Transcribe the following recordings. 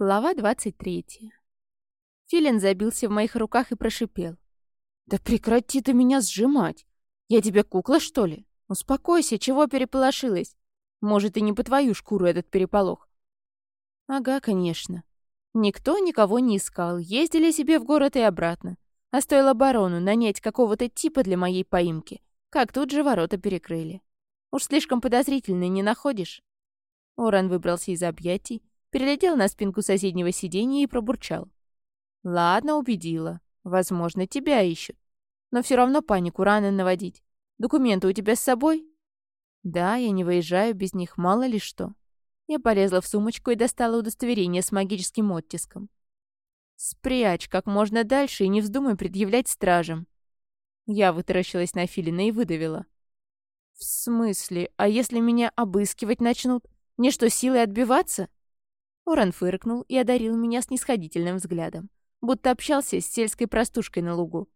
Глава 23. Филин забился в моих руках и прошипел. «Да прекрати ты меня сжимать! Я тебе кукла, что ли? Успокойся, чего переполошилась? Может, и не по твою шкуру этот переполох?» «Ага, конечно. Никто никого не искал, ездили себе в город и обратно. А стоило барону нанять какого-то типа для моей поимки, как тут же ворота перекрыли. Уж слишком подозрительно не находишь?» Оран выбрался из объятий, перелетел на спинку соседнего сиденья и пробурчал. «Ладно, убедила. Возможно, тебя ищут. Но все равно панику рано наводить. Документы у тебя с собой?» «Да, я не выезжаю без них, мало ли что». Я полезла в сумочку и достала удостоверение с магическим оттиском. «Спрячь как можно дальше и не вздумай предъявлять стражам». Я вытаращилась на Филина и выдавила. «В смысле? А если меня обыскивать начнут? Мне что, силой отбиваться?» Оран фыркнул и одарил меня снисходительным взглядом, будто общался с сельской простушкой на лугу.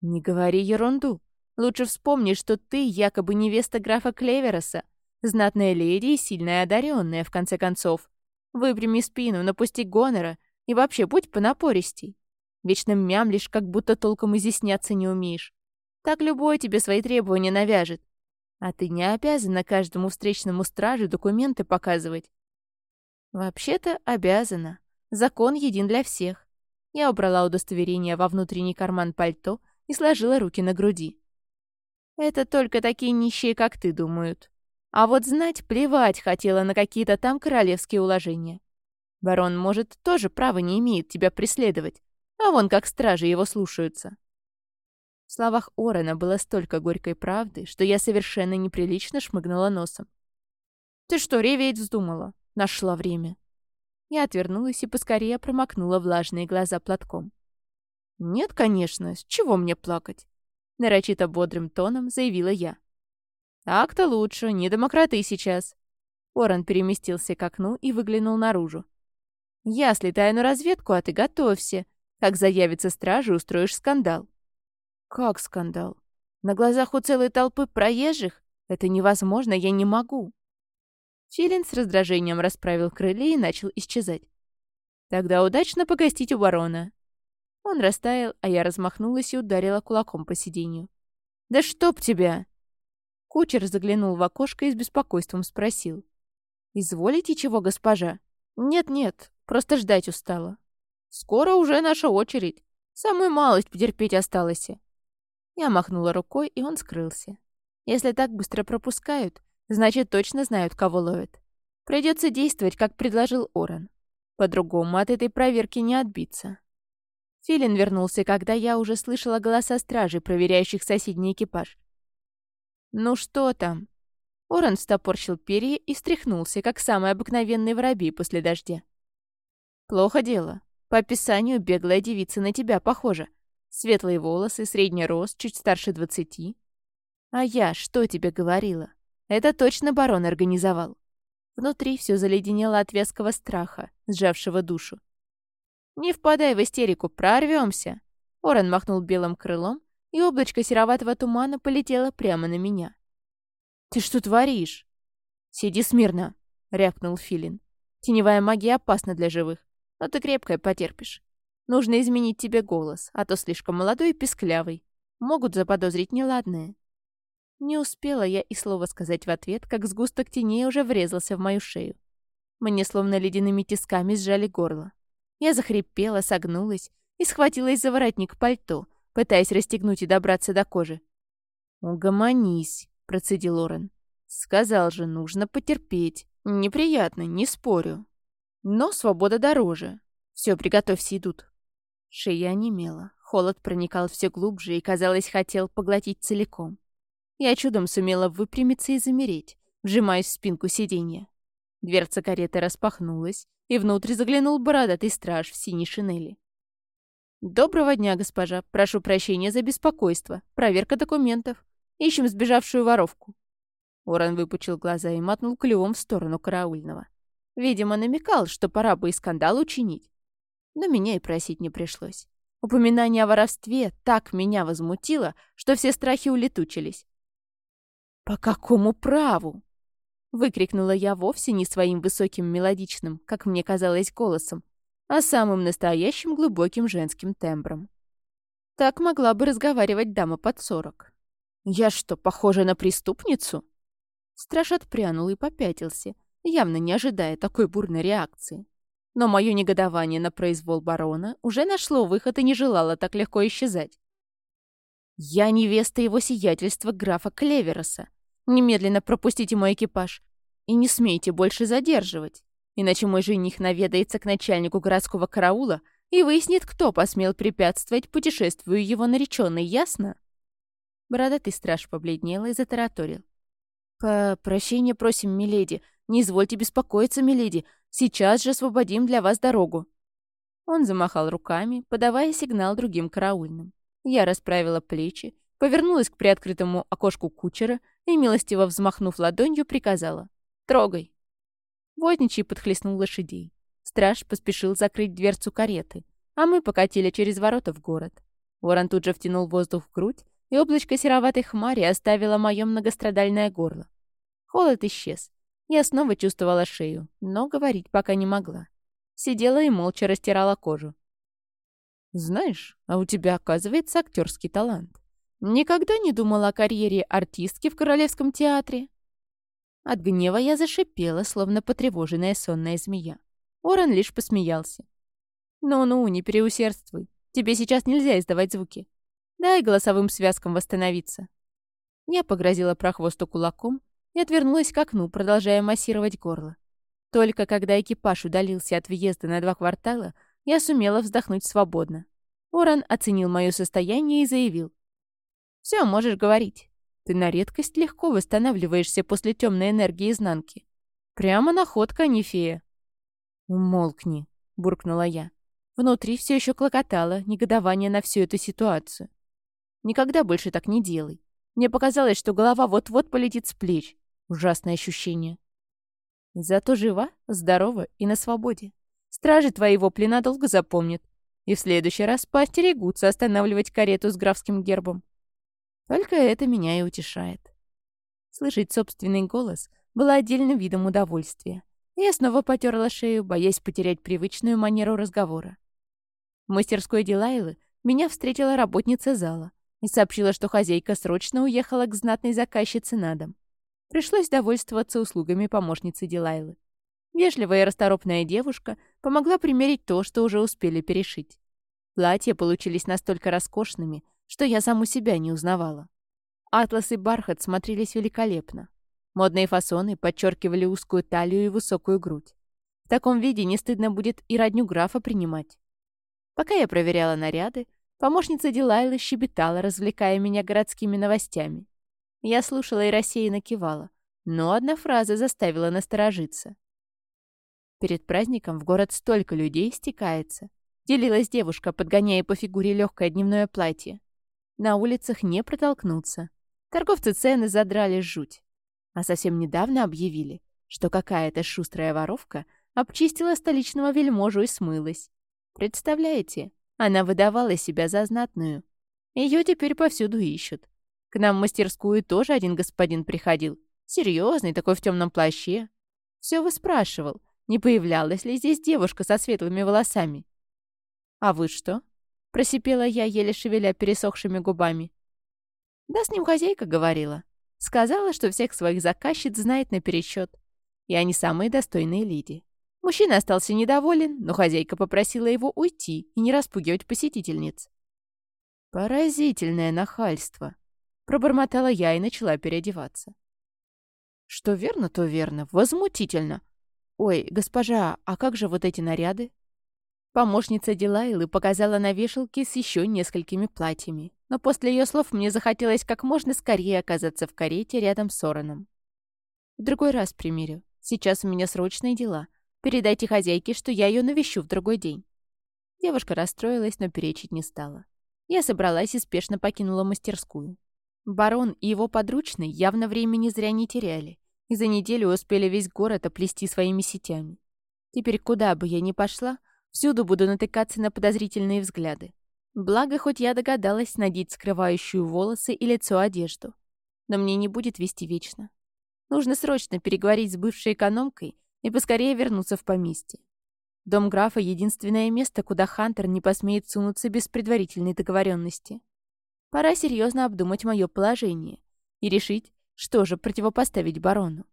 «Не говори ерунду. Лучше вспомни, что ты якобы невеста графа Клевероса, знатная леди и сильная одаренная, в конце концов. Выпрями спину, напусти гонора и вообще будь понапористей. Вечно мямлишь, как будто толком изъясняться не умеешь. Так любой тебе свои требования навяжет. А ты не обязана каждому встречному стражу документы показывать. «Вообще-то обязана. Закон един для всех». Я убрала удостоверение во внутренний карман пальто и сложила руки на груди. «Это только такие нищие, как ты, думают. А вот знать плевать хотела на какие-то там королевские уложения. Барон, может, тоже права не имеет тебя преследовать, а вон как стражи его слушаются». В словах Орена было столько горькой правды, что я совершенно неприлично шмыгнула носом. «Ты что, реветь вздумала? Нашла время. Я отвернулась и поскорее промокнула влажные глаза платком. «Нет, конечно, с чего мне плакать?» Нарочито бодрым тоном заявила я. «Так-то лучше, не демократы сейчас». Оран переместился к окну и выглянул наружу. «Я слетаю на разведку, а ты готовься. Как заявится стража, устроишь скандал». «Как скандал? На глазах у целой толпы проезжих? Это невозможно, я не могу». Филин с раздражением расправил крылья и начал исчезать. «Тогда удачно погостить у барона». Он растаял, а я размахнулась и ударила кулаком по сиденью. «Да чтоб тебя!» Кучер заглянул в окошко и с беспокойством спросил. «Изволите чего, госпожа?» «Нет-нет, просто ждать устала». «Скоро уже наша очередь. Самую малость потерпеть осталось». Я махнула рукой, и он скрылся. Если так быстро пропускают, Значит, точно знают, кого ловят. Придется действовать, как предложил Оран. По-другому от этой проверки не отбиться. Филин вернулся, когда я уже слышала голоса стражей, проверяющих соседний экипаж. «Ну что там?» Оран встопорщил перья и встряхнулся, как самый обыкновенный воробей после дождя. «Плохо дело. По описанию беглая девица на тебя похожа. Светлые волосы, средний рост, чуть старше двадцати. А я что тебе говорила? Это точно барон организовал. Внутри все заледенело от веского страха, сжавшего душу. «Не впадай в истерику, прорвемся!» Орен махнул белым крылом, и облачко сероватого тумана полетело прямо на меня. «Ты что творишь?» «Сиди смирно!» — рявкнул Филин. «Теневая магия опасна для живых, но ты крепкая потерпишь. Нужно изменить тебе голос, а то слишком молодой и песклявый. Могут заподозрить неладное. Не успела я и слова сказать в ответ, как сгусток теней уже врезался в мою шею. Мне словно ледяными тисками сжали горло. Я захрипела, согнулась и схватилась за воротник пальто, пытаясь расстегнуть и добраться до кожи. «Угомонись», — процедил Орен. «Сказал же, нужно потерпеть. Неприятно, не спорю. Но свобода дороже. Все, приготовься, идут». Шея онемела. Холод проникал все глубже и, казалось, хотел поглотить целиком. Я чудом сумела выпрямиться и замереть, вжимаясь в спинку сиденья. Дверца кареты распахнулась, и внутрь заглянул бородатый страж в синей шинели. «Доброго дня, госпожа. Прошу прощения за беспокойство. Проверка документов. Ищем сбежавшую воровку». Оран выпучил глаза и мотнул клювом в сторону караульного. Видимо, намекал, что пора бы и скандал учинить. Но меня и просить не пришлось. Упоминание о воровстве так меня возмутило, что все страхи улетучились. «По какому праву?» Выкрикнула я вовсе не своим высоким мелодичным, как мне казалось, голосом, а самым настоящим глубоким женским тембром. Так могла бы разговаривать дама под сорок. «Я что, похожа на преступницу?» Страж отпрянул и попятился, явно не ожидая такой бурной реакции. Но мое негодование на произвол барона уже нашло выход и не желало так легко исчезать. «Я невеста его сиятельства графа Клевероса. Немедленно пропустите мой экипаж и не смейте больше задерживать, иначе мой жених наведается к начальнику городского караула и выяснит, кто посмел препятствовать путешествию его нареченной, ясно?» Бородатый страж побледнел и затараторил. «По прощения просим, миледи. Не извольте беспокоиться, миледи. Сейчас же освободим для вас дорогу». Он замахал руками, подавая сигнал другим караульным. Я расправила плечи, повернулась к приоткрытому окошку кучера и, милостиво взмахнув ладонью, приказала «Трогай». Возничий подхлестнул лошадей. Страж поспешил закрыть дверцу кареты, а мы покатили через ворота в город. Ворон тут же втянул воздух в грудь, и облачко сероватой хмари оставило мое многострадальное горло. Холод исчез. Я снова чувствовала шею, но говорить пока не могла. Сидела и молча растирала кожу. «Знаешь, а у тебя, оказывается, актерский талант. Никогда не думала о карьере артистки в Королевском театре?» От гнева я зашипела, словно потревоженная сонная змея. Оран лишь посмеялся. «Ну-ну, не переусердствуй. Тебе сейчас нельзя издавать звуки. Дай голосовым связкам восстановиться». Я погрозила прохвосту кулаком и отвернулась к окну, продолжая массировать горло. Только когда экипаж удалился от въезда на два квартала, я сумела вздохнуть свободно. Оран оценил мое состояние и заявил. «Все, можешь говорить. Ты на редкость легко восстанавливаешься после темной энергии изнанки. Прямо находка, не фея». «Умолкни», — буркнула я. Внутри все еще клокотало негодование на всю эту ситуацию. Никогда больше так не делай. Мне показалось, что голова вот-вот полетит с плеч. Ужасное ощущение. Зато жива, здорова и на свободе. Стражи твоего плена долго запомнят. И в следующий раз поостерегутся останавливать карету с графским гербом. Только это меня и утешает. Слышать собственный голос было отдельным видом удовольствия. Я снова потерла шею, боясь потерять привычную манеру разговора. В мастерской Дилайлы меня встретила работница зала и сообщила, что хозяйка срочно уехала к знатной заказчице на дом. Пришлось довольствоваться услугами помощницы Дилайлы. Вежливая и расторопная девушка помогла примерить то, что уже успели перешить. Платья получились настолько роскошными, что я саму себя не узнавала. Атлас и бархат смотрелись великолепно. Модные фасоны подчеркивали узкую талию и высокую грудь. В таком виде не стыдно будет и родню графа принимать. Пока я проверяла наряды, Помощница Дилайла щебетала, развлекая меня городскими новостями. Я слушала и рассеянно кивала, но одна фраза заставила насторожиться. Перед праздником в город столько людей стекается. Делилась девушка, подгоняя по фигуре легкое дневное платье. На улицах не протолкнуться. Торговцы цены задрали жуть. А совсем недавно объявили, что какая-то шустрая воровка обчистила столичного вельможу и смылась. Представляете, она выдавала себя за знатную. Ее теперь повсюду ищут. К нам в мастерскую тоже один господин приходил. Серьезный, такой в темном плаще. Все выспрашивал, не появлялась ли здесь девушка со светлыми волосами. «А вы что?» — просипела я, еле шевеля пересохшими губами. «Да с ним хозяйка говорила. Сказала, что всех своих заказчиц знает наперечет. И они самые достойные леди. Мужчина остался недоволен, но хозяйка попросила его уйти и не распугивать посетительниц. «Поразительное нахальство», — пробормотала я и начала переодеваться. «Что верно, то верно. Возмутительно. Ой, госпожа, а как же вот эти наряды?» Помощница Дилайлы показала на вешалке с еще несколькими платьями, но после ее слов мне захотелось как можно скорее оказаться в карете рядом с Ороном. «В другой раз примерю. Сейчас у меня срочные дела», Передайте хозяйке, что я ее навещу в другой день». Девушка расстроилась, но перечить не стала. Я собралась и спешно покинула мастерскую. Барон и его подручный явно времени зря не теряли, и за неделю успели весь город оплести своими сетями. Теперь куда бы я ни пошла, всюду буду натыкаться на подозрительные взгляды. Благо, хоть я догадалась надеть скрывающую волосы и лицо одежду. Но мне не будет вести вечно. Нужно срочно переговорить с бывшей экономкой и поскорее вернуться в поместье. Дом графа — единственное место, куда Хантер не посмеет сунуться без предварительной договоренности. Пора серьезно обдумать мое положение и решить, что же противопоставить барону.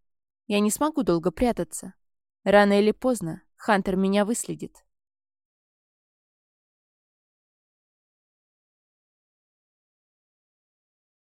Я не смогу долго прятаться. Рано или поздно Хантер меня выследит.